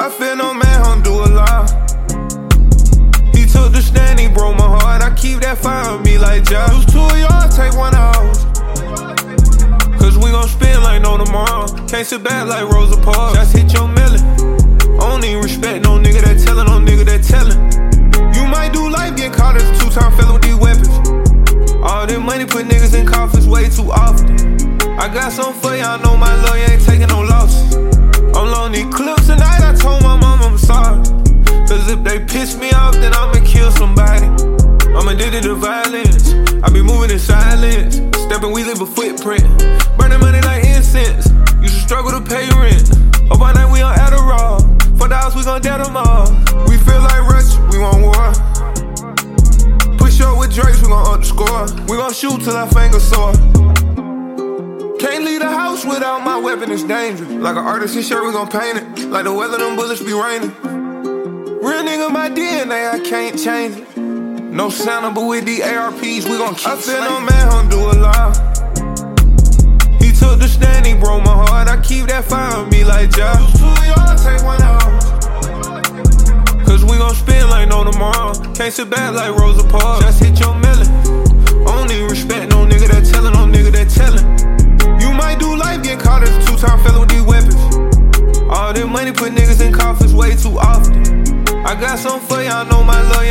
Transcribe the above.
I feel no man, him do a lot. He took the stand, he broke my heart. I keep that fire on me like Josh. Use two of y'all, take one out. Cause we gon' spin like no tomorrow. Can't sit back like Rosa Parks. Just hit your melon. I don't even respect no nigga that tellin', no nigga that tellin'. You might do life, get caught as a two time fella with these weapons. All that money put niggas in coffins way too often. I got some for y'all, know my lawyer ain't taking. Piss me off, then I'ma kill somebody. I'm addicted to violence. I be moving in silence. Stepping, we leave a footprint. Burning money like incense. You should struggle to pay rent. Oh, up all night, we on Adderall. For dollars, we gon' dead them all. We feel like Rush, we want war. Push up with Drakes, we gon' up the score. We gon' shoot till our fingers sore. Can't leave the house without my weapon, it's dangerous. Like an artist, his shirt, we gon' paint it. Like the weather, them bullets be raining. Real nigga, my DNA, I can't change it. No Santa, but with the ARPs, we gon' keep I feel no man, hum do a lot. He took the stand, he broke my heart. I keep that fire on me like Josh. Two y'all take one out. Cause we gon' spin like no tomorrow. Can't sit back like Rosa Parks. Just hit your melon. I don't even respect no nigga that tellin', no nigga that tellin'. You might do life getting caught as a two-time felon with these weapons. All this money put niggas in coffins way too often. I got some for I know my love,